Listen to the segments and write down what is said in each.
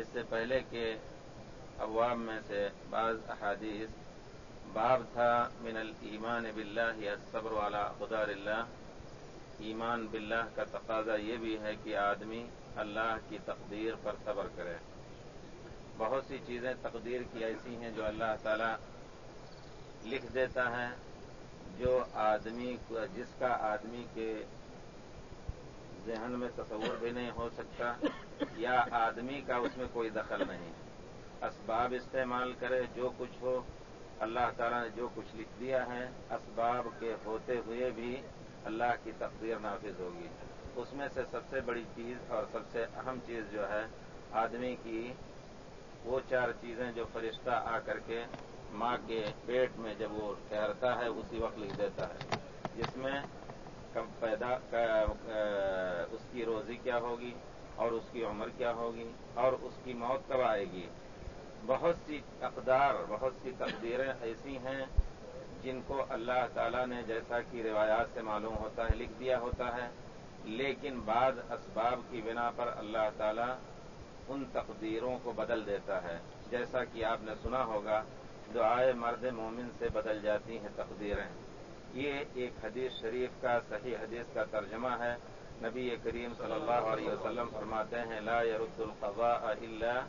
اس سے پہلے کے ابواب میں سے بعض احادیث باب تھا، من الایمان باللہ یا صبر والا خدا اللہ۔ ایمان باللہ کا تقاضا یہ بھی ہے کہ آدمی اللہ کی تقدیر پر صبر کرے۔ بہت سی چیزیں تقدیر کی ایسی ہیں جو اللہ تعالی لکھ دیتا ہے، جو آدمی جس کا آدمی کے ذہن میں تصور بھی نہیں ہو سکتا یا آدمی کا اس میں کوئی دخل نہیں۔ اسباب استعمال کرے جو کچھ ہو۔ اللہ تعالیٰ نے جو کچھ لکھ دیا ہے، اسباب کے ہوتے ہوئے بھی اللہ کی تقدیر نافذ ہوگی۔ اس میں سے سب سے بڑی چیز اور سب سے اہم چیز جو ہے، آدمی کی وہ چار چیزیں جو فرشتہ آ کر کے ماں کے پیٹ میں جب وہ ٹھہرتا ہے، اسی وقت لکھ دیتا ہے۔ جس میں کب پیدا اس کی روزی کیا ہوگی اور اس کی عمر کیا ہوگی اور اس کی موت کب آئے گی؟ بہت سی اقدار، بہت سی تقدیریں ایسی ہیں جن کو اللہ تعالیٰ نے جیسا کہ روایات سے معلوم ہوتا ہے، لکھ دیا ہوتا ہے، لیکن بعض اسباب کی بنا پر اللہ تعالیٰ ان تقدیروں کو بدل دیتا ہے۔ جیسا کہ آپ نے سنا ہوگا، دعائے مرد مومن سے بدل جاتی ہیں تقدیریں۔ یہ ایک حدیث شریف کا، صحیح حدیث کا ترجمہ ہے۔ نبی کریم صلی اللہ علیہ وسلم فرماتے ہیں، لا يرد القضاء الا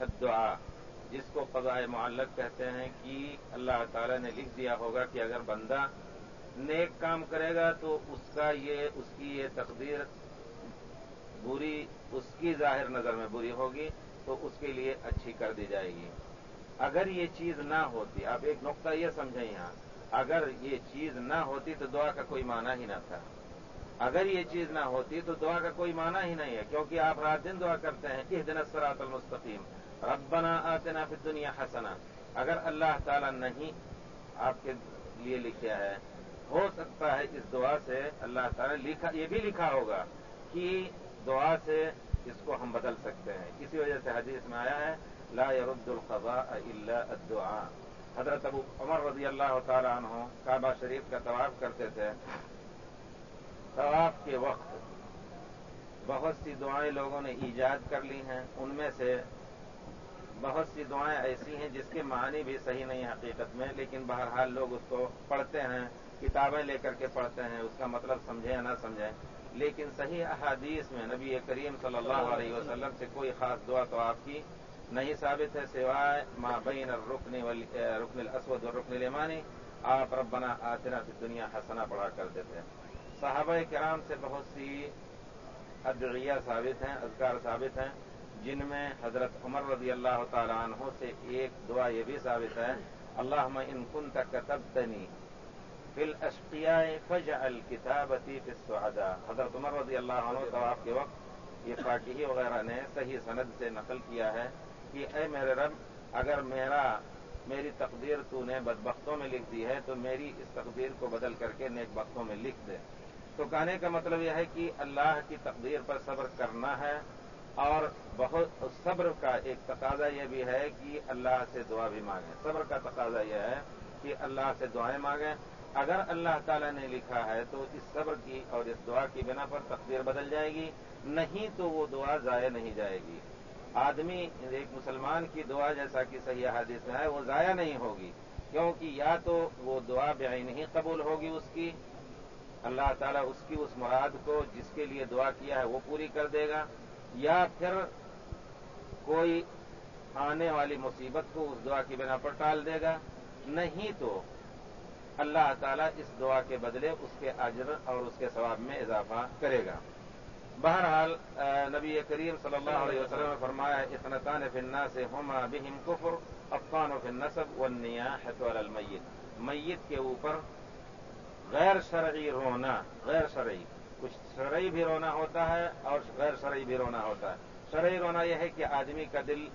الدعاء۔ جس کو قضاء معلق کہتے ہیں کہ اللہ تعالی نے لکھ دیا ہوگا کہ اگر بندہ نیک کام کرے گا تو اس کا یہ، اس کی یہ تقدیر بری، اس کی ظاہر نظر میں بری ہوگی تو اس کے لیے اچھی کر دی جائے گی۔ اگر یہ چیز نہ ہوتی، آپ ایک نقطہ یہ سمجھیں یہاں۔ اگر یہ چیز نہ ہوتی تو دعا کا کوئی معنی ہی نہ تھا۔ اگر یہ چیز نہ ہوتی تو دعا کا کوئی معنی ہی نہیں ہے، کیونکہ آپ رات دن دعا کرتے ہیں۔ کہ دن اسرات المستقیم۔ ربنا آتنا فی دنیا حسنا۔ اگر اللہ تعالی نہیں آپ کے لیے لکھا ہے، ہو سکتا ہے اس دعا سے اللہ تعالی لکھا، یہ بھی لکھا ہوگا کہ دعا سے اس کو ہم بدل سکتے ہیں۔ اسی وجہ سے حدیث میں آیا ہے، لا يرد القضاء الا الدعاء۔ حضرت ابو عمر رضی اللہ تعالیٰ عنہ کعبہ شریف کا طواف کرتے تھے۔ طواف کے وقت بہت سی دعائیں لوگوں نے ایجاد کر لی ہیں۔ ان میں سے بہت سی دعائیں ایسی ہیں جس کے معنی بھی صحیح نہیں حقیقت میں، لیکن بہرحال لوگ اس کو پڑھتے ہیں، کتابیں لے کر کے پڑھتے ہیں، اس کا مطلب سمجھیں یا نہ سمجھیں۔ لیکن صحیح احادیث میں نبی کریم صلی اللہ علیہ وسلم سے کوئی خاص دعا تو آپ کی نہیں ثابت ہے سوائے ما بین الرکن رکن الاسود اور رکن المانی آپ ربنا آتنا فی دنیا حسنا پڑھا کرتے تھے صحابہ کرام سے بہت سی ادعیہ ثابت ہیں، اذکار ثابت ہیں، جن میں حضرت عمر رضی اللہ تعالی عنہ سے ایک دعا یہ بھی ثابت ہے اللہ ان کن تک تبتنی فل اشقیا فج الکتابتی فسعدا حضرت عمر رضی اللہ عنہ طواف کے وقت یہ فاقی وغیرہ نے صحیح سند سے نقل کیا ہے۔ کہ اے میرے رب، اگر میرا، میری تقدیر تو نے بدبختوں میں لکھ دی ہے، تو میری اس تقدیر کو بدل کر کے نیک بختوں میں لکھ دے۔ تو کہنے کا مطلب یہ ہے کہ اللہ کی تقدیر پر صبر کرنا ہے اور بہت، صبر کا ایک تقاضا یہ بھی ہے کہ اللہ سے دعا بھی مانگیں۔ صبر کا تقاضا یہ ہے کہ اللہ سے دعائیں مانگیں۔ اگر اللہ تعالیٰ نے لکھا ہے تو اس صبر کی اور اس دعا کی بنا پر تقدیر بدل جائے گی، نہیں تو وہ دعا ضائع نہیں جائے گی۔ آدمی، ایک مسلمان کی دعا جیسا کہ صحیح حادث میں ہے، وہ ضائع نہیں ہوگی، کیونکہ یا تو وہ دعا بے نہیں قبول ہوگی اس کی، اللہ تعالیٰ اس کی اس مراد کو جس کے لیے دعا کیا ہے وہ پوری کر دے گا، یا پھر کوئی آنے والی مصیبت کو اس دعا کی بنا پر ٹال دے گا، نہیں تو اللہ تعالیٰ اس دعا کے بدلے اس کے اجر اور اس کے ثواب میں اضافہ کرے گا۔ بہرحال نبی کریم صلی اللہ علیہ وسلم نے فرمایا اطنطان فننا سے ہما بہم کفر افقان و فن نصب و نیا المیت میت کے اوپر غیر شرعی رونا، غیر شرعی۔ کچھ شرعی بھی رونا ہوتا ہے اور غیر شرعی بھی رونا ہوتا ہے۔ شرعی رونا یہ ہے کہ آدمی کا دل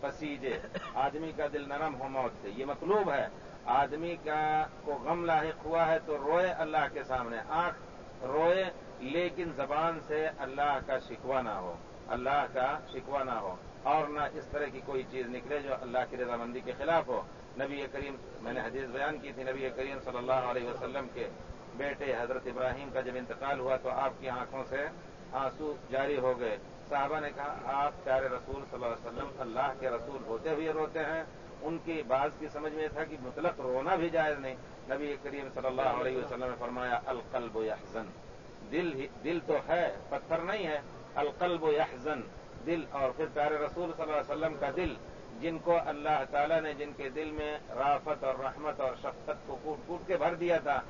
پسیجے، آدمی کا دل نرم ہو موت سے۔ یہ مطلوب ہے۔ آدمی کا کو غم لاحق ہوا ہے تو روئے اللہ کے سامنے۔ آنکھ روئے لیکن زبان سے اللہ کا شکوہ نہ ہو، اللہ کا شکوہ نہ ہو۔ اور نہ اس طرح کی کوئی چیز نکلے جو اللہ کی رضامندی کے خلاف ہو۔ نبی کریم، میں نے حدیث بیان کی تھی، نبی کریم صلی اللہ علیہ وسلم کے بیٹے حضرت ابراہیم کا جب انتقال ہوا تو آپ کی آنکھوں سے آنسو جاری ہو گئے۔ صحابہ نے کہا، آپ پیارے رسول صلی اللہ علیہ وسلم اللہ کے رسول ہوتے ہوئے روتے ہیں۔ ان کی بعض کی سمجھ میں تھا کہ مطلق رونا بھی جائز نہیں۔ نبی کریم صلی اللہ علیہ وسلم نے فرمایا، القلب یحزن۔ دل دل تو ہے، پتھر نہیں ہے۔ القلب و یحزن۔ دل اور پھر پیارے رسول صلی اللہ علیہ وسلم کا دل۔ جن کو اللہ تعالیٰ نے جن کے دل میں رافت اور رحمت اور شفقت کو کوٹ کوٹ کے بھر دیا تھا۔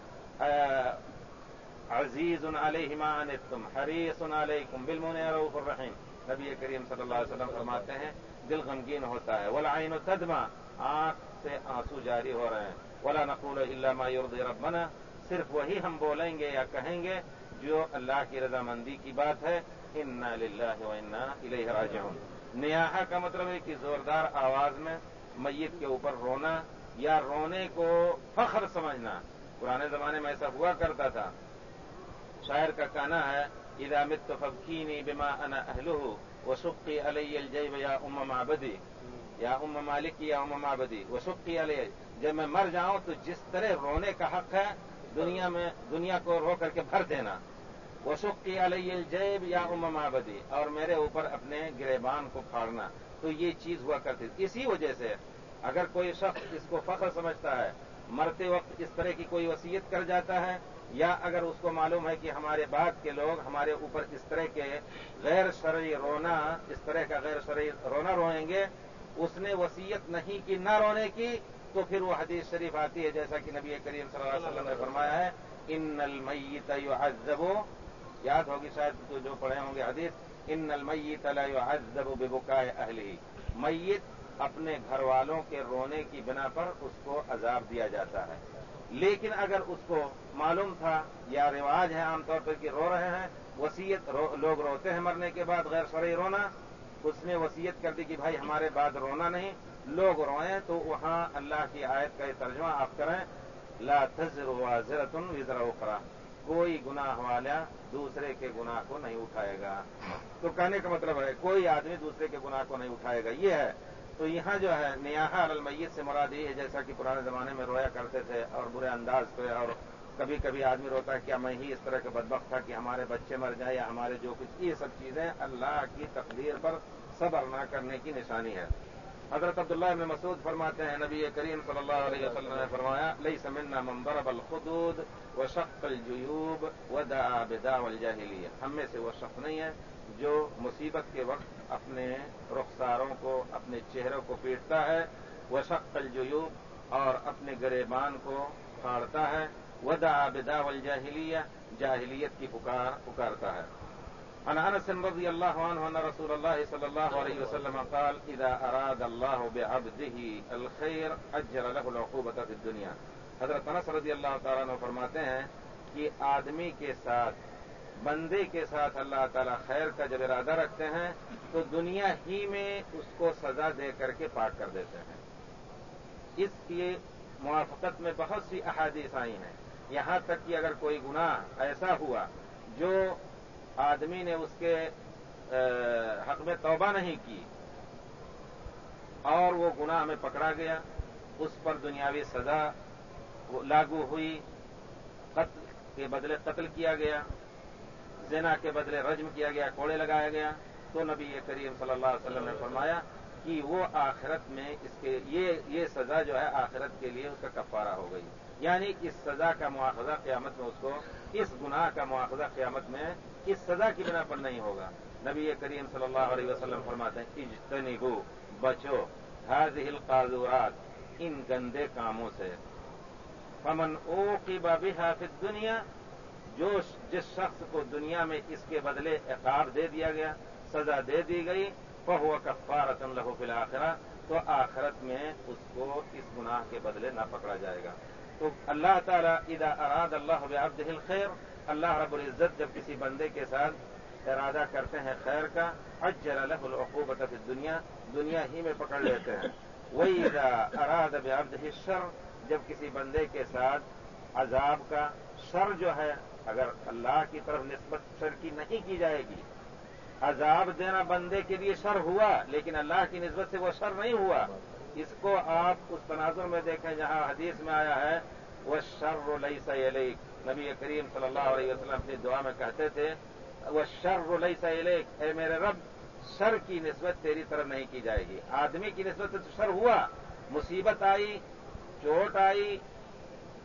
عزیز علیہ مان تم حریص علیکم بالمن رعف الرحیم۔ نبی کریم صلی اللہ علیہ وسلم فرماتے ہیں، دل غمگین ہوتا ہے۔ ولعین تدما آنکھ سے آنسو جاری ہو رہے ہیں۔ ولا نقول اللہ ما ربنا، صرف وہی ہم بولیں گے یا کہیں گے۔ جو اللہ کی رضامندی کی بات ہے ان للہ و انا الیہ راجعون۔ نیاحا کا مطلب ہے کہ زوردار آواز میں میت کے اوپر رونا یا رونے کو فخر سمجھنا۔ پرانے زمانے میں ایسا ہوا کرتا تھا۔ شاعر کا کہنا ہے، اذا مت فبکینی بما انا اہلہ وسقی علی الجیب یا ام معبدی یا ام مالک یا ام معبدی وسقی علی جب میں مر جاؤں تو جس طرح رونے کا حق ہے دنیا میں دنیا کو رو کر کے بھر دینا۔ وسقی علی الجیب یا ام معبدی اور میرے اوپر اپنے گریبان کو پھاڑنا۔ تو یہ چیز ہوا کرتی تھی۔ اسی وجہ سے اگر کوئی شخص اس کو فخر سمجھتا ہے، مرتے وقت اس طرح کی کوئی وصیت کر جاتا ہے، یا اگر اس کو معلوم ہے کہ ہمارے بعد کے لوگ ہمارے اوپر اس طرح کے غیر شرعی رونا، اس طرح کا غیر شرعی رونا روئیں گے، اس نے وسیعت نہیں کی نہ رونے کی تو پھر وہ حدیث شریف آتی ہے جیسا کہ نبی کریم صلی اللہ علیہ وسلم نے فرمایا ہے، ان المیت يعذب یاد ہوگی شاید تو جو پڑھے ہوں گے حدیث، ان المیت لا يعذب ببكاء اهله میت اپنے گھر والوں کے رونے کی بنا پر اس کو عذاب دیا جاتا ہے۔ لیکن اگر اس کو معلوم تھا یا رواج ہے عام طور پر کہ رو رہے ہیں وسیعت رو، لوگ روتے ہیں مرنے کے بعد غیر شرعی رونا، اس نے وسیعت کر دی کہ بھائی ہمارے بعد رونا نہیں لوگ روئیں تو وہاں اللہ کی آیت کا یہ ترجمہ آپ کریں۔ لا تزر وازرت وزر اخرى۔ کوئی گناہ والا دوسرے کے گناہ کو نہیں اٹھائے گا۔ تو کہنے کا مطلب ہے، کوئی آدمی دوسرے کے گناہ کو نہیں اٹھائے گا۔ یہ ہے۔ تو یہاں جو ہے نیاحا المیت سے مراد یہ ہے، جیسا کہ پرانے زمانے میں رویا کرتے تھے اور برے انداز پہ، اور کبھی کبھی آدمی روتا ہے، کیا میں ہی اس طرح کا بدبخت تھا کہ ہمارے بچے مر جائیں یا ہمارے جو کچھ، یہ سب چیزیں اللہ کی تقدیر پر صبر نہ کرنے کی نشانی ہے۔ حضرت عبداللہ ابن مسعود فرماتے ہیں، نبی کریم صلی اللہ علیہ وسلم نے فرمایا لئی سمنا ممبرب الخدود و شق الجیوب و دا بدا والجاہلیہ ہم میں سے وہ شخص نہیں ہے جو مصیبت کے وقت اپنے رخساروں کو، اپنے چہروں کو پیٹتا ہے۔ وہ شق الجیوب اور اپنے گریبان کو پھاڑتا ہے۔ وہ دا بدا جاہلیت کی پکار، پکارتا ہے۔ عن انس رضي الله عنه ان رسول الله صلى الله عليه وسلم قال، اذا اراد الله بعبده الخير اجر له العقوبه في الدنيا حضرت انس رضی اللہ تعالیٰ عنہ فرماتے ہیں کہ آدمی کے ساتھ، بندے کے ساتھ اللہ تعالیٰ خیر کا جب ارادہ رکھتے ہیں، تو دنیا ہی میں اس کو سزا دے کر کے پاک کر دیتے ہیں۔ اس کی موافقت میں بہت سی احادیث آئی ہیں۔ یہاں تک کہ اگر کوئی گناہ ایسا ہوا جو آدمی نے اس کے حق میں توبہ نہیں کی اور وہ گناہ میں پکڑا گیا، اس پر دنیاوی سزا لاگو ہوئی، قتل کے بدلے قتل کیا گیا، زنا کے بدلے رجم کیا گیا، کوڑے لگایا گیا تو نبی کریم صلی اللہ علیہ وسلم نے فرمایا کہ وہ آخرت میں اس کے، یہ یہ سزا جو ہے آخرت کے لیے اس کا کفارہ ہو گئی۔ یعنی اس سزا کا مواخذہ قیامت میں اس کو، اس گناہ کا مواخذہ قیامت میں اس سزا کی بنا پر نہیں ہوگا۔ نبی کریم صلی اللہ علیہ وسلم فرماتے ہیں، اجتنبو، بچو۔ هذه القاذورات، ان گندے کاموں سے۔ فمن اوقب بها في الدنيا، جو جس شخص کو دنیا میں اس کے بدلے عقاب دے دیا گیا، سزا دے دی گئی، فهو كفارة له في الاخره تو آخرت میں اس کو اس گناہ کے بدلے نہ پکڑا جائے گا۔ تو اللہ تعالیٰ اذا اراد اللہ بعبده الخیر، اللہ رب العزت جب کسی بندے کے ساتھ ارادہ کرتے ہیں خیر کا اجر الح العقوبت دنیا دنیا ہی میں پکڑ لیتے ہیں۔ وہی اراد ابد شر جب کسی بندے کے ساتھ عذاب کا شر جو ہے، اگر اللہ کی طرف نسبت شر کی نہیں کی جائے گی، عذاب دینا بندے کے لیے شر ہوا، لیکن اللہ کی نسبت سے وہ شر نہیں ہوا۔ اس کو آپ اس تناظر میں دیکھیں جہاں حدیث میں آیا ہے، وہ شر لئی سلیک نبی کریم صلی اللہ علیہ وسلم اپنی دعا میں کہتے تھے، وہ شر لئی سلیک اے میرے رب، شر کی نسبت تیری طرف نہیں کی جائے گی۔ آدمی کی نسبت تو شر ہوا، مصیبت آئی، چوٹ آئی،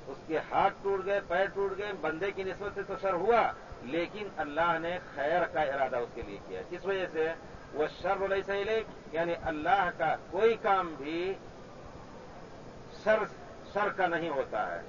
اس کے ہاتھ ٹوٹ گئے، پیر ٹوٹ گئے، بندے کی نسبت سے تو شر ہوا، لیکن اللہ نے خیر کا ارادہ اس کے لیے کیا۔ اس وجہ سے؟ وہ شر علیہ سہیلے یعنی اللہ کا کوئی کام بھی شر شر کا نہیں ہوتا ہے۔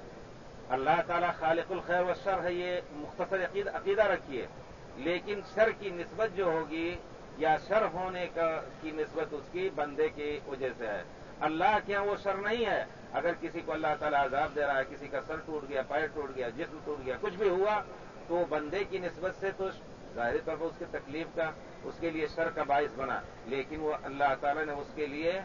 اللہ تعالیٰ خالق الخیر و شر ہے، یہ مختصر عقیدہ رکھیے۔ لیکن شر کی نسبت جو ہوگی یا شر ہونے کا، کی نسبت اس کی بندے کی وجہ سے ہے۔ اللہ کے یہاں وہ شر نہیں ہے۔ اگر کسی کو اللہ تعالیٰ عذاب دے رہا ہے، کسی کا سر ٹوٹ گیا، پیر ٹوٹ گیا، جسم ٹوٹ گیا، کچھ بھی ہوا، تو بندے کی نسبت سے تو ظاہری طور پر اس کی تکلیف کا اس کے لیے شر کا باعث بنا، لیکن وہ اللہ تعالیٰ نے اس کے لیے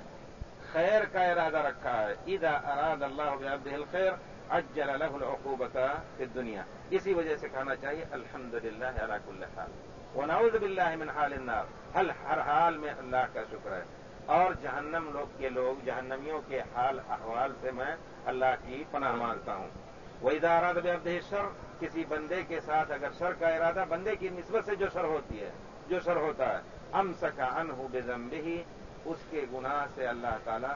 خیر کا ارادہ رکھا ہے۔ عید اراد اللہ خیر اجل الح العقوبت فی دنیا اسی وجہ سے کہنا چاہیے الحمد للہ علاق اللہ ونعوذ باللہ من حال النار۔ حل ہر حال میں اللہ کا شکر ہے۔ اور جہنم لوگ کے لوگ، جہنمیوں کے حال، احوال سے میں اللہ کی پناہ مانگتا ہوں۔ وہ ادارہ اب شر کسی بندے کے ساتھ اگر شر کا ارادہ، بندے کی نسبت سے جو شر ہوتی ہے جو شر ہوتا ہے۔ ام سکا ان ہو بے ہی اس کے گناہ سے اللہ تعالیٰ،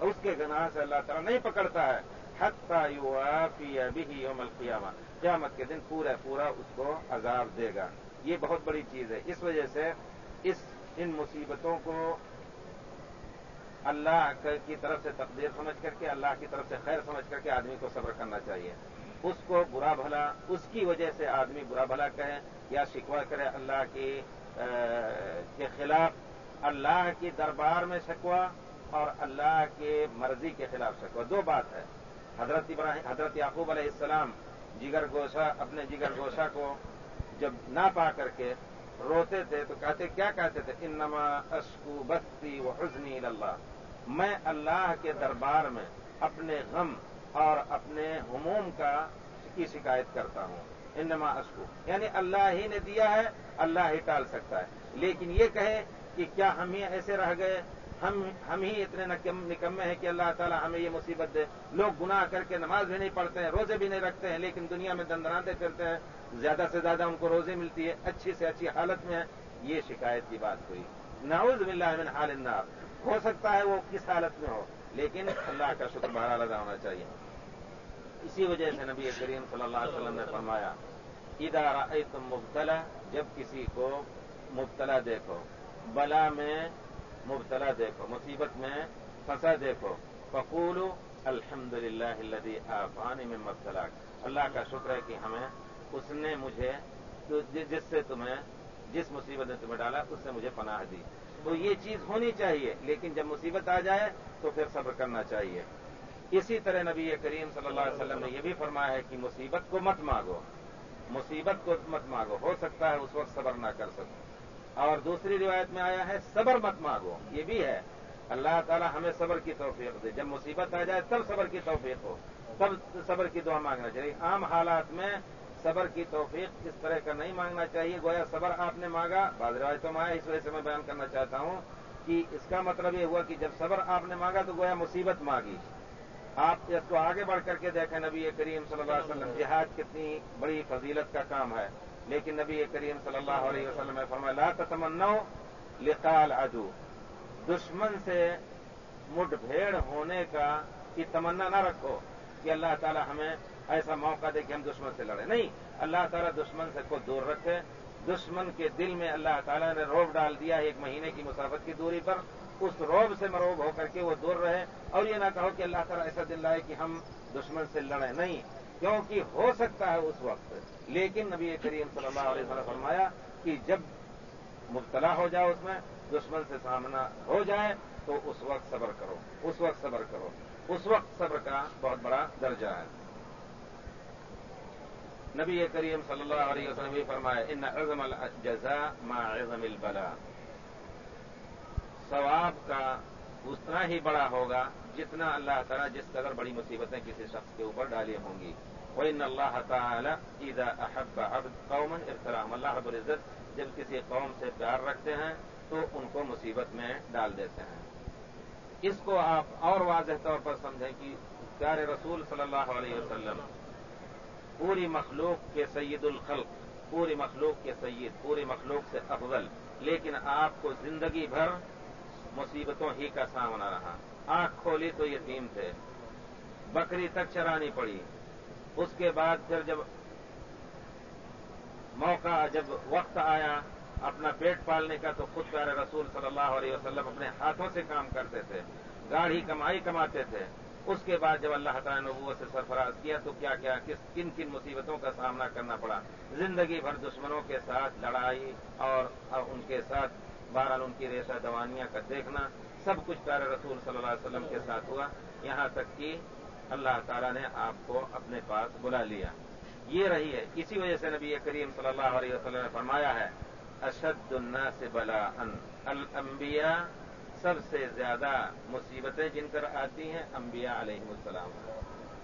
اس کے گناہ سے اللہ تعالیٰ نہیں پکڑتا ہے۔ حتی ابھی یوم القیامہ۔ قیامت کے دن پورا پورا اس کو عذاب دے گا۔ یہ بہت بڑی چیز ہے۔ اس وجہ سے اس، ان مصیبتوں کو اللہ کی طرف سے تقدیر سمجھ کر کے، اللہ کی طرف سے خیر سمجھ کر کے آدمی کو صبر کرنا چاہیے۔ اس کو برا بھلا، اس کی وجہ سے آدمی برا بھلا کہے یا شکوا کرے اللہ کی کے خلاف، اللہ کی دربار میں شکوا اور اللہ کی مرضی کے خلاف شکوا دو بات ہے۔ حضرت ابراہیم، حضرت یعقوب علیہ السلام جگر گوشا اپنے جگر گوشا کو جب نہ پا کر کے روتے تھے تو کہتے، کیا کہتے تھے؟ انما اشکو بستی و حسنی اللہ، میں اللہ کے دربار میں اپنے غم اور اپنے ہموم کا کی شکایت کرتا ہوں۔ انما اشکو یعنی اللہ ہی نے دیا ہے، اللہ ہی ٹال سکتا ہے۔ لیکن یہ کہے کہ کیا ہم ہی ایسے رہ گئے؟ ہم ہم ہی اتنے نکمے ہیں کہ اللہ تعالیٰ ہمیں یہ مصیبت دے۔ لوگ گناہ کر کے نماز بھی نہیں پڑھتے ہیں، روزے بھی نہیں رکھتے ہیں، لیکن دنیا میں دندراتے پھرتے ہیں۔ زیادہ سے زیادہ ان کو روزے ملتی ہے، اچھی سے اچھی حالت میں ہے یہ شکایت کی بات ہوئی۔ نعوذ باللہ من حال النار۔ ہو سکتا ہے وہ کس حالت میں ہو؟ لیکن اللہ کا شکر بہرحال ادا ہونا چاہیے۔ اسی وجہ سے نبی کریم صلی اللہ علیہ وسلم نے فرمایا ادارہ تم مبتلا، جب کسی کو مبتلا دیکھو، بلا میں مبتلا دیکھو، مصیبت میں پھنسا دیکھو فقول الحمد للہ آفانی میں مبتلا اللہ کا شکر ہے کہ ہمیں اس نے مجھے، جس سے تمہیں، جس مصیبت نے تمہیں ڈالا، اس سے مجھے پناہ دی۔ تو یہ چیز ہونی چاہیے، لیکن جب مصیبت آ جائے تو پھر صبر کرنا چاہیے۔ اسی طرح نبی کریم صلی اللہ علیہ وسلم نے یہ بھی فرمایا ہے کہ مصیبت کو مت مانگو۔ مصیبت کو مت مانگو، ہو سکتا ہے اس وقت صبر نہ کر سکو۔ اور دوسری روایت میں آیا ہے، صبر مت مانگو۔ یہ بھی ہے۔ اللہ تعالیٰ ہمیں صبر کی توفیق دے۔ جب مصیبت آ جائے تب صبر کی توفیق ہو، تب صبر کی دعا مانگنا چاہیے۔ عام حالات میں صبر کی توفیق اس طرح کا نہیں مانگنا چاہیے۔ گویا صبر آپ نے مانگا۔ بعض روایتوں میں آیا، اس وجہ سے میں بیان کرنا چاہتا ہوں کہ اس کا مطلب یہ ہوا کہ جب صبر آپ نے مانگا تو گویا مصیبت مانگی آپ اس کو آگے بڑھ کر کے دیکھیں، نبی کریم صلی اللہ علیہ وسلم، جہاد کتنی بڑی فضیلت کا کام ہے۔ لیکن نبی کریم صلی اللہ علیہ وسلم فرمایا، لا تتمنو لقال عدو دشمن سے مٹ بھیڑ ہونے کا کی تمنا نہ رکھو۔ کہ اللہ تعالی ہمیں ایسا موقع دے کہ ہم دشمن سے لڑیں۔ نہیں، اللہ تعالیٰ دشمن سے کو دور رکھے۔ دشمن کے دل میں اللہ تعالیٰ نے روب ڈال دیا ایک مہینے کی مسافت کی دوری پر۔ اس روب سے مروب ہو کر کے وہ دور رہے۔ اور یہ نہ کہو کہ اللہ تعالیٰ ایسا دل لائے کہ ہم دشمن سے لڑیں۔ نہیں، کیونکہ ہو سکتا ہے اس وقت۔ لیکن نبی کریم صلی اللہ علیہ وسلم فرمایا کہ جب مبتلا ہو جائے اس میں، دشمن سے سامنا ہو جائے تو اس وقت صبر کرو۔ اس وقت صبر کرو۔ اس وقت صبر کا بہت بڑا درجہ ہے۔ نبی کریم صلی اللہ علیہ وسلم فرمائے، ان عزم الجزا ما عزم البلا ثواب کا اتنا ہی بڑا ہوگا جتنا اللہ تعالیٰ جس قدر بڑی مصیبتیں کسی شخص کے اوپر ڈالی ہوں گی۔ وہ ان اللہ تعالیٰ عید احب عبد قوم ارترام اللہ رب العزت جب کسی قوم سے پیار رکھتے ہیں تو ان کو مصیبت میں ڈال دیتے ہیں۔ اس کو آپ اور واضح طور پر سمجھیں کہ پیارے رسول صلی اللہ علیہ وسلم پوری مخلوق کے سید الخلق، پوری مخلوق کے سید، پوری مخلوق سے افضل، لیکن آپ کو زندگی بھر مصیبتوں ہی کا سامنا رہا۔ آنکھ کھولی تو یتیم تھے، بکری تک چرانی پڑی۔ اس کے بعد پھر جب موقع، جب وقت آیا اپنا پیٹ پالنے کا تو خود پیارے رسول صلی اللہ علیہ وسلم اپنے ہاتھوں سے کام کرتے تھے گاڑی کمائی کماتے تھے۔ اس کے بعد جب اللہ تعالیٰ نے نبوت سے سرفراز کیا تو کیا کیا، کس کن کن مصیبتوں کا سامنا کرنا پڑا؟ زندگی بھر دشمنوں کے ساتھ لڑائی اور ان کے ساتھ بہرحال ان کی ریشہ دوانیاں کا دیکھنا، سب کچھ پیارے رسول صلی اللہ علیہ وسلم کے ساتھ ہوا۔ یہاں تک کہ اللہ تعالیٰ نے آپ کو اپنے پاس بلا لیا۔ یہ رہی ہے۔ اسی وجہ سے نبی کریم صلی اللہ علیہ وسلم نے فرمایا ہے اشد الناس بلا الانبیاء سب سے زیادہ مصیبتیں جن کر آتی ہیں، انبیاء علیہ السلام۔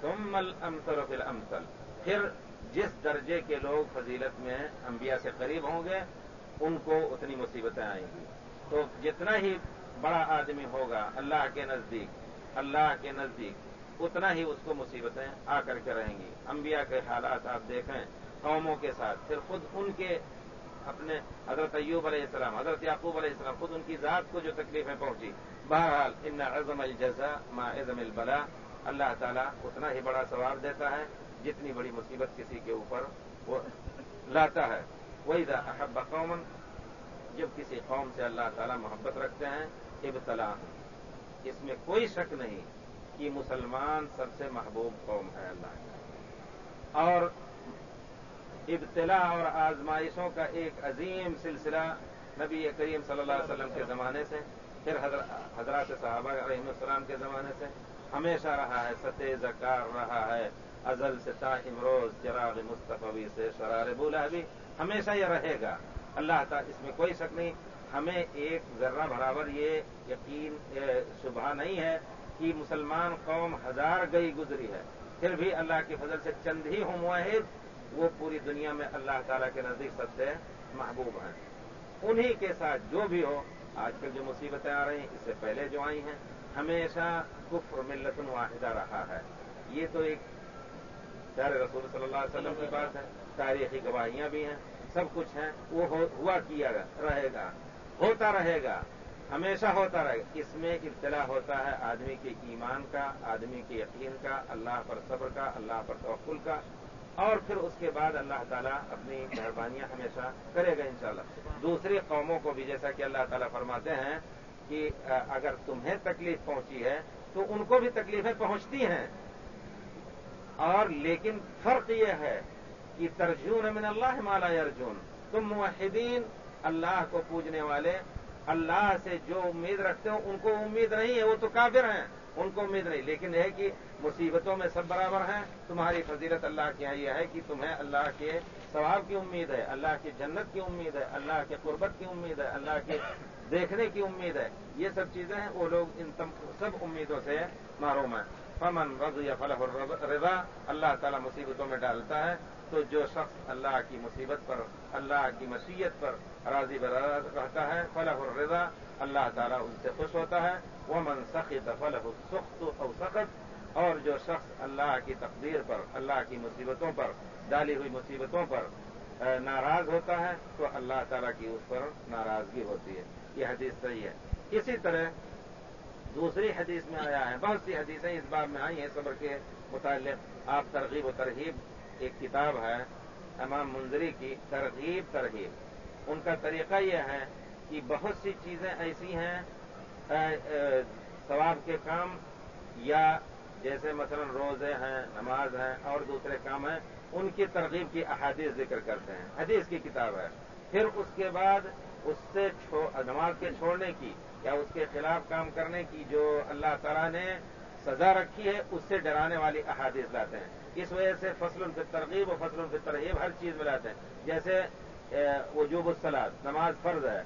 ثم الامثل فی الامثل۔ پھر جس درجے کے لوگ فضیلت میں انبیاء سے قریب ہوں گے، ان کو اتنی مصیبتیں آئیں گی۔ تو جتنا ہی بڑا آدمی ہوگا، اللہ کے نزدیک، اللہ کے نزدیک، اتنا ہی اس کو مصیبتیں آ کر کے رہیں گی۔ انبیاء کے حالات آپ دیکھیں، قوموں کے ساتھ، پھر خود ان کے اپنے حضرت ایوب علیہ السلام، حضرت یعقوب علیہ السلام خود ان کی ذات کو جو تکلیفیں پہنچی۔ بہرحال، ان عزم الجزا ما عزم البلا اللہ تعالیٰ اتنا ہی بڑا ثواب دیتا ہے، جتنی بڑی مصیبت کسی کے اوپر وہ لاتا ہے۔ وہی احب قومن جب کسی قوم سے اللہ تعالیٰ محبت رکھتے ہیں ابتلا اس میں کوئی شک نہیں کہ مسلمان سب سے محبوب قوم ہے اللہ۔ اور ابتلا اور آزمائشوں کا ایک عظیم سلسلہ نبی کریم صلی اللہ علیہ وسلم کے زمانے سے، پھر حضرات صحابہ علیہ السلام کے زمانے سے ہمیشہ رہا ہے ستح زکار رہا ہے، ازل سے تا امروز، چراغ مصطفی سے شرار بولا بھی ہمیشہ یہ رہے گا۔ اللہ تعالیٰ اس میں کوئی شک نہیں، ہمیں ایک ذرہ برابر یہ یقین شبہ نہیں ہے کہ مسلمان قوم ہزار گئی گزری ہے۔ پھر بھی اللہ کی فضل سے چند ہی ہوں واحد وہ پوری دنیا میں اللہ تعالیٰ کے نزدیک سب سے محبوب ہیں۔ انہی کے ساتھ جو بھی ہو، آج کل جو مصیبتیں آ رہی ہیں، اس سے پہلے جو آئی ہیں، ہمیشہ کفر ملت واحدہ رہا ہے۔ یہ تو ایک پیارے رسول صلی اللہ علیہ وسلم کی بات ہے۔ تاریخی گواہیاں بھی ہیں۔ سب کچھ ہیں۔ وہ ہوا کیا رہے گا۔ ہوتا رہے گا۔ ہمیشہ ہوتا رہے گا۔ اس میں ابتلا ہوتا ہے آدمی کے ایمان کا، آدمی کے یقین کا، اللہ پر صبر کا، اللہ پر توقل کا۔ اور پھر اس کے بعد اللہ تعالیٰ اپنی مہربانیاں ہمیشہ کرے گا انشاءاللہ۔ دوسری قوموں کو بھی جیسا کہ اللہ تعالیٰ فرماتے ہیں کہ اگر تمہیں تکلیف پہنچی ہے، تو ان کو بھی تکلیفیں پہنچتی ہیں۔ اور لیکن فرق یہ ہے کہ، ترجون من اللہ مالا ارجن تم موحدین، اللہ کو پوجنے والے، اللہ سے جو امید رکھتے ہو، ان کو امید نہیں ہے، وہ تو کافر ہیں۔ ان کو امید نہیں، لیکن یہ کہ مصیبتوں میں سب برابر ہیں۔ تمہاری فضیلت اللہ کے یہاں یہ ہے کہ تمہیں اللہ کے ثواب کی امید ہے، اللہ کی جنت کی امید ہے، اللہ کے قربت کی امید ہے، اللہ کے دیکھنے کی امید ہے۔ یہ سب چیزیں ہیں، وہ لوگ ان سب امیدوں سے معروم ہیں۔ فمن رض یا فلاح رضا اللہ تعالیٰ مصیبتوں میں ڈالتا ہے۔ تو جو شخص اللہ کی مصیبت پر، اللہ کی مصیت پر راضی براز رہتا ہے فلاح الرضا، اللہ تعالیٰ ان سے خوش ہوتا ہے۔ وہ من سخت فلاح سخت او سخت اور جو شخص اللہ کی تقدیر پر، اللہ کی مصیبتوں پر، ڈالی ہوئی مصیبتوں پر ناراض ہوتا ہے، تو اللہ تعالیٰ کی اس پر ناراضگی ہوتی ہے۔ یہ حدیث صحیح ہے۔ اسی طرح دوسری حدیث میں آیا ہے، بہت سی حدیثیں اس بار میں آئی ہیں، صبر کے متعلق آپ ترغیب و ترغیب ایک کتاب ہے امام منظری کی ترغیب ترغیب۔ ان کا طریقہ یہ ہے کہ بہت سی چیزیں ایسی ہیں ثواب کے کام یا جیسے مثلا روزے ہیں، نماز ہیں، اور دوسرے کام ہیں، ان کی ترغیب کی احادیث ذکر کرتے ہیں۔ حدیث کی کتاب ہے۔ پھر اس کے بعد اس سے نماز کے چھوڑنے کی یا اس کے خلاف کام کرنے کی جو اللہ تعالیٰ نے سزا رکھی ہے، اس سے ڈرانے والی احادیث لاتے ہیں۔ اس وجہ سے فصل الف ترغیب و فصل الف ترغیب ہر چیز میں لاتے ہیں۔ جیسے وجوب السلاد نماز فرض ہے،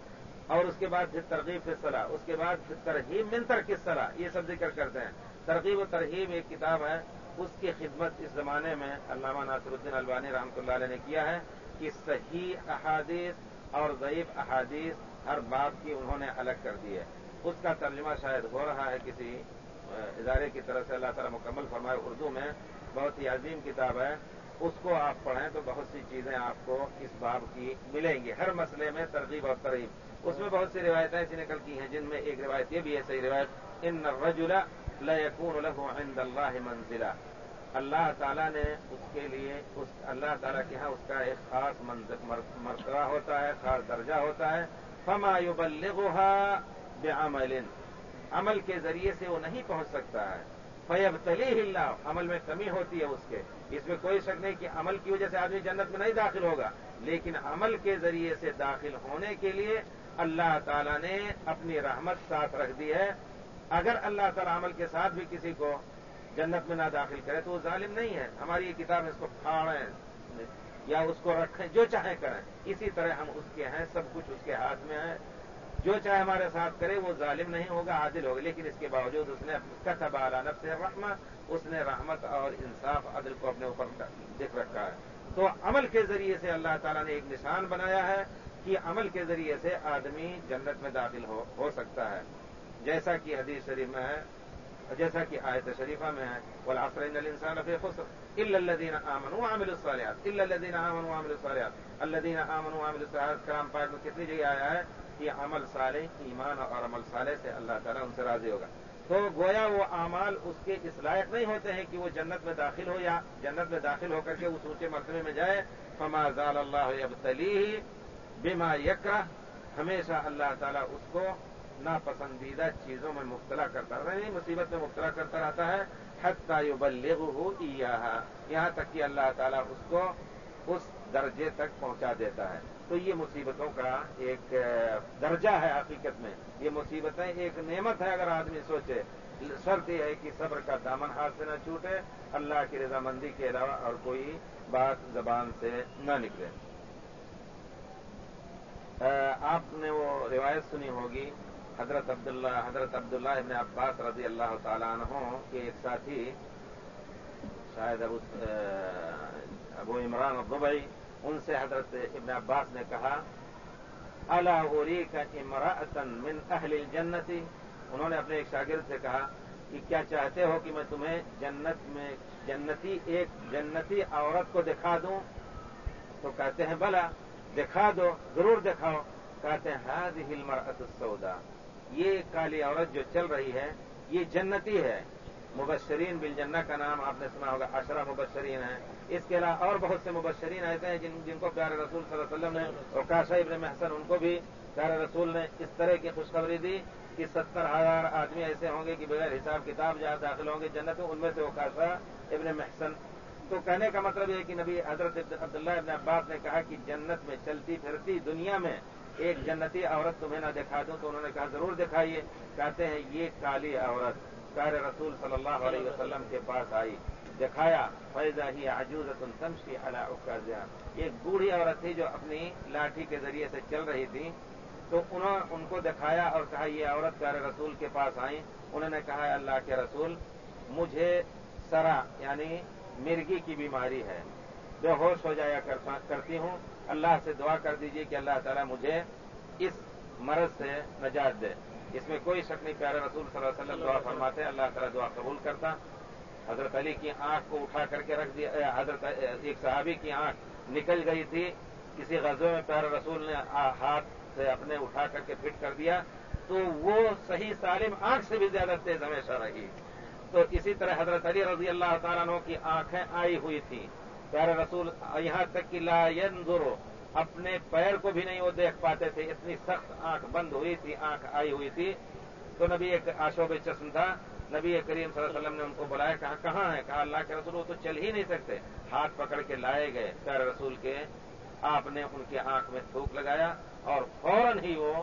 اور اس کے بعد پھر ترغیب فی صلاح اس کے بعد پھر ترغیب منتر کس صلاح یہ سب ذکر کرتے ہیں۔ ترغیب و ترغیب ایک کتاب ہے، اس کی خدمت اس زمانے میں علامہ ناصر الدین البانی رحمۃ اللہ علیہ نے کیا ہے کہ صحیح احادیث اور ضعیف احادیث ہر بات کی انہوں نے الگ کر دی ہے۔ اس کا ترجمہ شاید ہو رہا ہے کسی ادارے کی طرف سے اللہ تعالیٰ مکمل فرمائے، اردو میں بہت ہی عظیم کتاب ہے۔ اس کو آپ پڑھیں تو بہت سی چیزیں آپ کو اس باب کی ملیں گی۔ ہر مسئلے میں ترغیب اور ترغیب۔ اس میں بہت سی روایتیں ایسی نکل کی ہیں جن میں ایک روایت یہ بھی ہے، صحیح روایت، ان رجلا ليكون له عند منزلہ اللہ تعالیٰ نے اس کے لیے، اس اللہ تعالیٰ کے ہاں اس کا ایک خاص مرتبہ ہوتا ہے، خاص درجہ ہوتا ہے۔ فما يبلغها بعمل۔ عمل کے ذریعے سے وہ نہیں پہنچ سکتا ہے۔ فیب تلی اللہ عمل میں کمی ہوتی ہے اس کے۔ اس میں کوئی شک نہیں کہ عمل کی وجہ سے آدمی جنت میں نہیں داخل ہوگا۔ لیکن عمل کے ذریعے سے داخل ہونے کے لیے اللہ تعالیٰ نے اپنی رحمت ساتھ رکھ دی ہے۔ اگر اللہ تعالیٰ عمل کے ساتھ بھی کسی کو جنت میں نہ داخل کرے تو وہ ظالم نہیں ہے۔ ہماری یہ کتاب اس کو پھاڑیں یا اس کو رکھیں، جو چاہیں کریں۔ اسی طرح ہم اس کے ہیں، سب کچھ اس کے ہاتھ میں ہے۔ جو چاہے ہمارے ساتھ کرے، وہ ظالم نہیں ہوگا، عادل ہوگا۔ لیکن اس کے باوجود اس نے کتب اعلیٰ نب سے رحمت اس نے رحمت اور انصاف عدل کو اپنے اوپر دکھ رکھا ہے۔ تو عمل کے ذریعے سے اللہ تعالیٰ نے ایک نشان بنایا ہے کہ عمل کے ذریعے سے آدمی جنت میں داخل ہو ہو سکتا ہے۔ جیسا کہ حدیث شریف میں ہے جیسا کہ آیت شریفہ میں ہے، والعصر ان الانسان فی خسر الا الذين امنوا وعملوا الصالحات الا الذين امنوا وعملوا الصالحات، الذين امنوا وعملوا الصالحات، کلام پاک میں کتنی جگہ آیا ہے کہ عمل صالح، ایمان اور عمل صالح سے اللہ تعالیٰ ان سے راضی ہوگا۔ تو گویا وہ اعمال اس کے اس لائق نہیں ہوتے ہیں کہ وہ جنت میں داخل ہو یا جنت میں داخل ہو کر کے اس اونچے مرتبے میں جائے۔ فما زال اللہ اب تلی بیما یکرا ہمیشہ اللہ تعالیٰ اس کو ناپسندیدہ چیزوں میں مبتلا کرتا رہتا ہے یعنی مصیبت میں مبتلا کرتا رہتا ہے حد تعبلغ ہو یہاں تک کہ اللہ تعالیٰ اس کو اس درجے تک پہنچا دیتا ہے۔ تو یہ مصیبتوں کا ایک درجہ ہے حقیقت میں۔ یہ مصیبتیں ایک نعمت ہے اگر آدمی سوچے۔ شرط یہ ہے کہ صبر کا دامن ہاتھ سے نہ چھوٹے، اللہ کی رضامندی کے علاوہ اور کوئی بات زبان سے نہ نکلے۔ آپ نے وہ روایت سنی ہوگی۔ حضرت عبداللہ حضرت عبداللہ ابن عباس رضی اللہ تعالیٰ عنہ کے ایک ساتھی شاید ابو ابو عمران الدبئی ان سے حضرت ابن عباس نے کہا اللہ عوری کا امراطن من اہل الجنتی انہوں نے اپنے ایک شاگرد سے کہا کہ کیا چاہتے ہو کہ میں تمہیں جنت میں جنتی ایک جنتی عورت کو دکھا دوں؟ تو کہتے ہیں، بلا، دکھا دو، ضرور دکھاؤ. کہتے ہیں ہاد ہل مرت سودا یہ کالی عورت جو چل رہی ہے، یہ جنتی ہے۔ مبشرین بالجنہ کا نام آپ نے سنا ہوگا اشرا مبشرین ہے اس کے علاوہ اور بہت سے مبشرین ایسے ہیں جن جن کو پیارے رسول صلی اللہ علیہ وسلم نے اور کاشا ابن محسن، ان کو بھی پیارے رسول نے اس طرح کی خوشخبری دی کہ ستر ہزار آدمی ایسے ہوں گے کہ بغیر حساب کتاب جہاں داخل ہوں گے جنت ان میں سے وہ کاشا ابن محسن۔ تو کہنے کا مطلب یہ کہ نبی حضرت عبداللہ ابن عباس نے کہا کہ جنت میں چلتی پھرتی دنیا میں ایک جنتی عورت تمہیں نہ دکھا دوں تو انہوں نے کہا ضرور دکھائیے۔ کہتے ہیں، یہ کالی عورت پیارے رسول صلی اللہ علیہ وسلم کے پاس آئی۔ دکھایا فیضا ہی عجوز تمشی علی ایک بوڑھی عورت تھی جو اپنی لاٹھی کے ذریعے سے چل رہی تھی۔ تو انہوں ان کو دکھایا اور کہا، یہ عورت پیارے رسول کے پاس آئی انہوں نے کہا اللہ کے رسول، مجھے سرا یعنی مرگی کی بیماری ہے۔ بے ہوش ہو جایا کرتی ہوں۔ اللہ سے دعا کر دیجیے کہ اللہ تعالیٰ مجھے اس مرض سے نجات دے۔ اس میں کوئی شک نہیں، پیارے رسول صلی اللہ علیہ وسلم دعا فرماتے اللہ تعالیٰ دعا قبول کرتا۔ حضرت علی کی آنکھ کو اٹھا کر کے رکھ دیا حضرت، ایک صحابی کی آنکھ نکل گئی تھی۔ کسی غزوں میں پیارے رسول نے ہاتھ سے اپنے اٹھا کر کے فٹ کر دیا۔ تو وہ صحیح سالم آنکھ سے بھی زیادہ تیز ہمیشہ رہی۔ تو اسی طرح حضرت علی رضی اللہ تعالیٰ عنہ کی آنکھیں آئی ہوئی تھی پیارے رسول، یہاں تک کہ لا ینظرو اپنے پیر کو بھی نہیں وہ دیکھ پاتے تھے، اتنی سخت آنکھ بند ہوئی تھی، آنکھ آئی ہوئی تھی۔ تو نبی ایک آشوب چشم تھا۔ نبی کریم صلی اللہ علیہ وسلم نے ان کو بلایا، کہا، کہاں ہے کہا، اللہ کے رسول، وہ تو چل ہی نہیں سکتے۔ ہاتھ پکڑ کے لائے گئے پیارے رسول کے۔ آپ نے ان کی آنکھ میں تھوک لگایا اور فوراً ہی وہ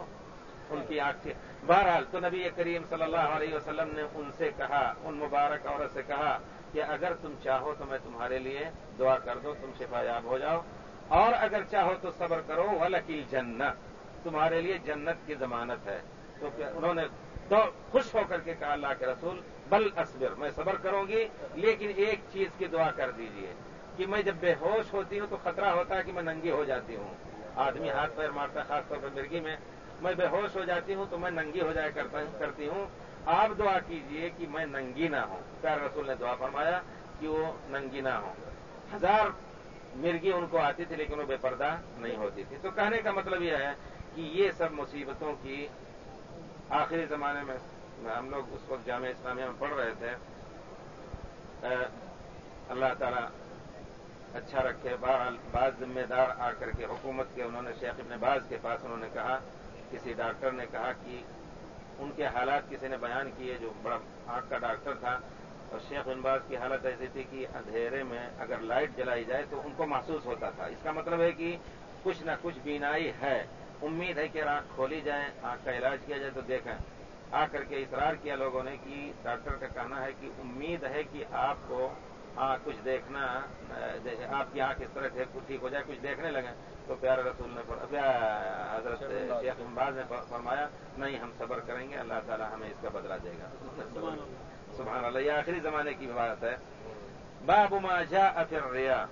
ان کی آنکھ بہرحال تو نبی کریم صلی اللہ علیہ وسلم نے ان سے کہا، ان مبارک عورت سے کہا کہ اگر تم چاہو تو میں تمہارے لیے دعا کر دو تم شفا یاب ہو جاؤ۔ اور اگر چاہو تو صبر کرو ولکی جنت تمہارے لیے جنت کی ضمانت ہے۔ تو انہوں نے تو خوش ہو کر کے کہا، اللہ کے رسول، بل اصبر، میں صبر کروں گی، لیکن ایک چیز کی دعا کر دیجیے کہ میں جب بے ہوش ہوتی ہوں تو خطرہ ہوتا ہے کہ میں ننگی ہو جاتی ہوں۔ آدمی ہاتھ پیر مارتا خاص طور پر مرغی میں۔ میں بے ہوش ہو جاتی ہوں تو میں ننگی ہو جایا کرتی ہوں۔ آپ دعا کیجیے کہ میں ننگی نہ ہوں۔ پیار رسول نے دعا فرمایا کہ وہ ننگی نہ ہوں۔ ہزار مرغی ان کو آتی تھی لیکن وہ بے پردہ نہیں ہوتی تھی۔ تو کہنے کا مطلب یہ ہے کہ یہ سب مصیبتوں کی آخری زمانے میں ہم لوگ اس وقت جامعہ اسلامیہ میں پڑھ رہے تھے۔ اللہ تعالیٰ اچھا رکھے بعض ذمہ دار آ کر کے حکومت کے، انہوں نے شیخ ابن باز کے پاس انہوں نے کہا، کسی ڈاکٹر نے کہا کہ ان کے حالات کسی نے بیان کیے جو بڑا آنکھ کا ڈاکٹر تھا اور شیخ انباز کی حالت ایسی تھی کہ اندھیرے میں اگر لائٹ جلائی جائے تو ان کو محسوس ہوتا تھا۔ اس کا مطلب ہے کہ کچھ نہ کچھ بینائی ہے۔ امید ہے کہ آنکھ کھولی جائے، آنکھ کا علاج کیا جائے تو دیکھیں۔ آ کر کے اصرار کیا لوگوں نے کہ ڈاکٹر کا کہنا ہے کہ امید ہے کہ آپ کو کچھ دیکھنا آپ کی آنکھ اس طرح ٹھیک ہو جائے کچھ دیکھنے لگے تو پیارے رسول نے حضرت شیخ امباز نے فرمایا نہیں ہم صبر کریں گے اللہ تعالیٰ ہمیں اس کا بدلہ دے گا۔ سبحان اللہ۔ یہ آخری زمانے کی بات ہے۔ باب ما جاء پھر ریا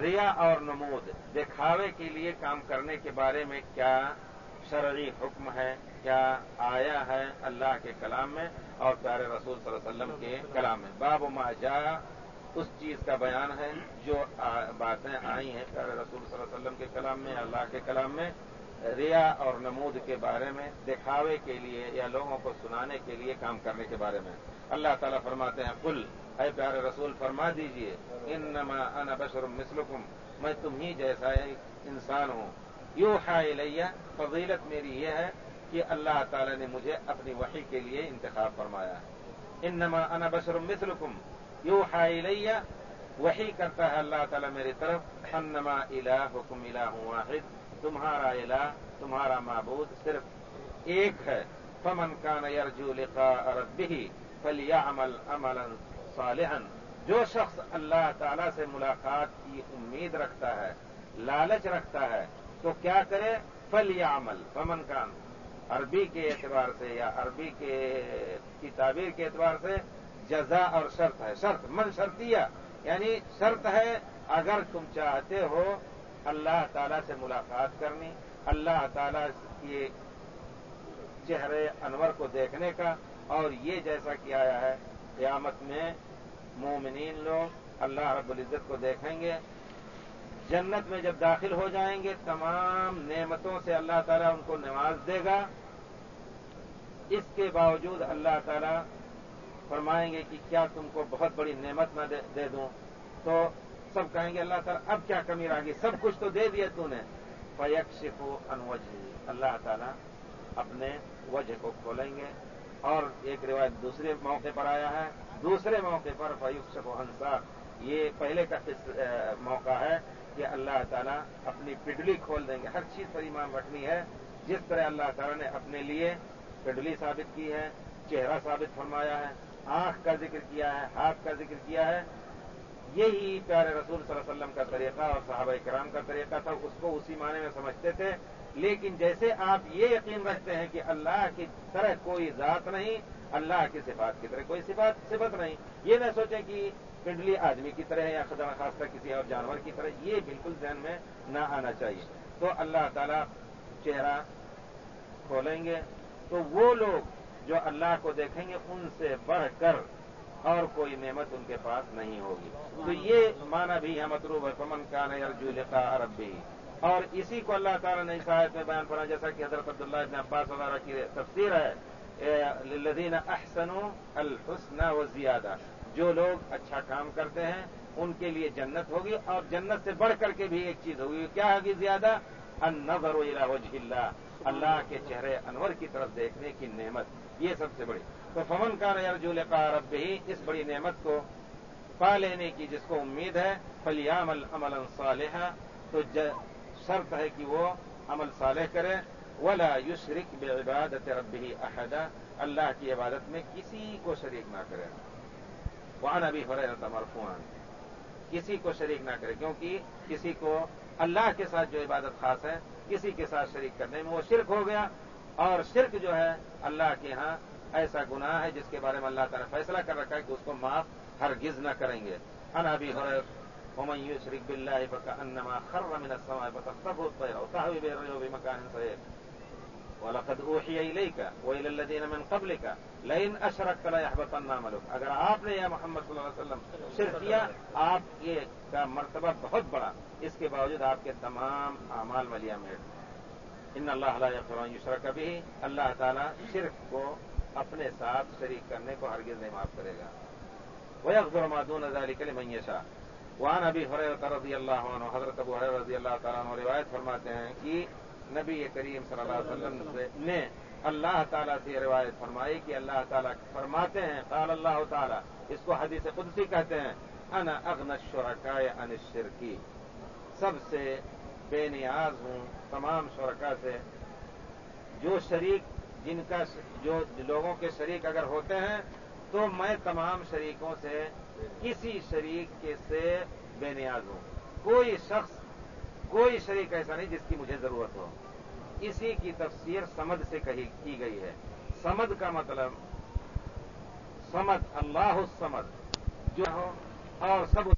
ریا اور نمود دکھاوے کے لیے کام کرنے کے بارے میں کیا شرعی حکم ہے، کیا آیا ہے اللہ کے کلام میں اور پیارے رسول صلی اللہ علیہ وسلم کے کلام میں۔ باب ما جاء، اس چیز کا بیان ہے جو باتیں آئی ہیں پیارے رسول صلی اللہ علیہ وسلم کے کلام میں، اللہ کے کلام میں۔ ریا اور نمود کے بارے میں، دکھاوے کے لیے یا لوگوں کو سنانے کے لیے کام کرنے کے بارے میں۔ اللہ تعالیٰ فرماتے ہیں کل اے پیارے رسول، فرما دیجیے ان نما ان بشر مسلکم میں تم ہی جیسا انسان ہوں۔ یو ہائے لیا فضیلت میری یہ ہے کہ اللہ تعالیٰ نے مجھے اپنی وحی کے لیے انتخاب فرمایا ہے۔ ان نما ان بشر مسلکم یو ہائے وہی کرتا ہے اللہ تعالیٰ میری طرف۔ انما الہ حکم الہ واحد۔ تمہارا الہ، تمہارا معبود صرف ایک ہے۔ فمن کان یرجو لقاء ربه فلیعمل عملا صالحا۔ جو شخص اللہ تعالی سے ملاقات کی امید رکھتا ہے، لالچ رکھتا ہے تو کیا کرے؟ فلیعمل فمن کان عربی کے اعتبار سے یا عربی کے کی تعبیر کے اعتبار سے جزا اور شرط ہے۔ شرط، من شرطیہ۔ یعنی شرط ہے اگر تم چاہتے ہو اللہ تعالی سے ملاقات کرنی، اللہ تعالی کے چہرے انور کو دیکھنے کا۔ اور یہ جیسا کہ آیا ہے، قیامت میں مومنین لوگ اللہ رب العزت کو دیکھیں گے۔ جنت میں جب داخل ہو جائیں گے، تمام نعمتوں سے اللہ تعالیٰ ان کو نواز دے گا۔ اس کے باوجود اللہ تعالیٰ فرمائیں گے کہ کیا تم کو بہت بڑی نعمت نہ دے دوں۔ تو سب کہیں گے، اللہ تعالیٰ، اب کیا کمی رہے گی؟ سب کچھ تو دے دیا تو نے۔ فیک شکو انوج اللہ تعالیٰ اپنے وجہ کو کھولیں گے۔ اور ایک روایت دوسرے موقع پر آیا ہے۔ دوسرے موقع پر فیوق شکو ہنسا یہ پہلے کا موقع ہے۔ کہ اللہ تعالیٰ اپنی پڈلی کھول دیں گے۔ ہر چیز پر ایمان رکھنی ہے۔ جس طرح اللہ تعالیٰ نے اپنے لیے پڈلی ثابت کی ہے، چہرہ ثابت فرمایا ہے، آنکھ کا ذکر کیا ہے، ہاتھ کا ذکر کیا ہے، یہی پیارے رسول صلی اللہ علیہ وسلم کا طریقہ اور صحابہ کرام کا طریقہ تھا، اس کو اسی معنی میں سمجھتے تھے۔ لیکن جیسے آپ یہ یقین رکھتے ہیں کہ اللہ کی طرح کوئی ذات نہیں، اللہ کی صفات کی طرح کوئی صفات صفت نہیں، یہ نہ سوچیں کہ پنڈلی آدمی کی طرح یا خدا خاص کسی اور جانور کی طرح، یہ بالکل ذہن میں نہ آنا چاہیے۔ تو اللہ تعالیٰ چہرہ کھولیں گے تو وہ لوگ جو اللہ کو دیکھیں گے، ان سے بڑھ کر اور کوئی نعمت ان کے پاس نہیں ہوگی۔ تو یہ معنی بھی ہے، مطلوب ہے پمن کا ارجو لقاء عرب بھی اور اسی کو اللہ تعالیٰ نے شاید میں بیان پڑا جیسا کہ حضرت عبداللہ ابن عباس وغیرہ کی تفسیر ہے لدین احسن الحسن و زیادہ جو لوگ اچھا کام کرتے ہیں، ان کے لیے جنت ہوگی اور جنت سے بڑھ کر کے بھی ایک چیز ہوگی۔ کیا ہوگی زیادہ؟ ان نظر وجہ اللہ۔ اللہ کے چہرے انور کی طرف دیکھنے کی نعمت۔ یہ سب سے بڑی۔ تو فمن کا جو رب ہی اس بڑی نعمت کو پا لینے کی جس کو امید ہے فلیام عمل صالح تو شرط ہے کہ وہ عمل صالح کرے۔ ولا یشرک بے عبادت ربی احدا۔ اللہ کی عبادت میں کسی کو شریک نہ کرے۔ وہاں ابھی ہو رہے مرفوان کسی کو شریک نہ کرے، کیونکہ کسی کو اللہ کے ساتھ جو عبادت خاص ہے، کسی کے ساتھ شریک کرنے میں وہ شرک ہو گیا۔ اور شرک جو ہے، اللہ کے ہاں ایسا گناہ ہے جس کے بارے میں اللہ تعالیٰ نے فیصلہ کر رکھا ہے کہ اس کو معاف ہرگز نہ کریں گے۔ انا بھی ہو رہے ہومن شریک بلّہ بکا انما خر من السماء فتخطفه الطير وتهوي به الريح بمكان سيء ولقد اوحي اليك والى الذين من قبلك لئن اشركت لا يحبطن عملك اگر آپ نے یا محمد صلی اللہ علیہ وسلم شرک کیا، آپ کے کا مرتبہ بہت بڑا۔ اس کے باوجود آپ کے تمام اعمال ملیا میٹ ان اللہ علیہ قرآن یشرک بھی اللہ تعالیٰ شرک کو اپنے ساتھ شریک کرنے کو ہرگز نہیں معاف کرے گا۔ وہ اکبر مادون ازاری کے لیے میشا وان ابھی حرت رضی اللہ عنہ، حضرت ابو حریر رضی اللہ تعالیٰ عنہ روایت فرماتے ہیں کہ نبی کریم صلی اللہ علیہ وسلم نے اللہ تعالیٰ سے روایت فرمائی کہ اللہ تعالیٰ فرماتے ہیں، قال اللہ تعالیٰ، اس کو حدیث قدسی کہتے ہیں، انا اغن شرکائے ان شرکی سب سے بے نیاز ہوں تمام شرکا سے، جو شریک، جن کا جو لوگوں کے شریک اگر ہوتے ہیں، تو میں تمام شریکوں سے کسی شریک کے سے بے نیاز ہوں۔ کوئی شخص کوئی شریک ایسا نہیں جس کی مجھے ضرورت ہو۔ اسی کی تفسیر سمد سے کہی کی گئی ہے۔ سمد کا مطلب سمد، اللہ سمد جو ہو اور سب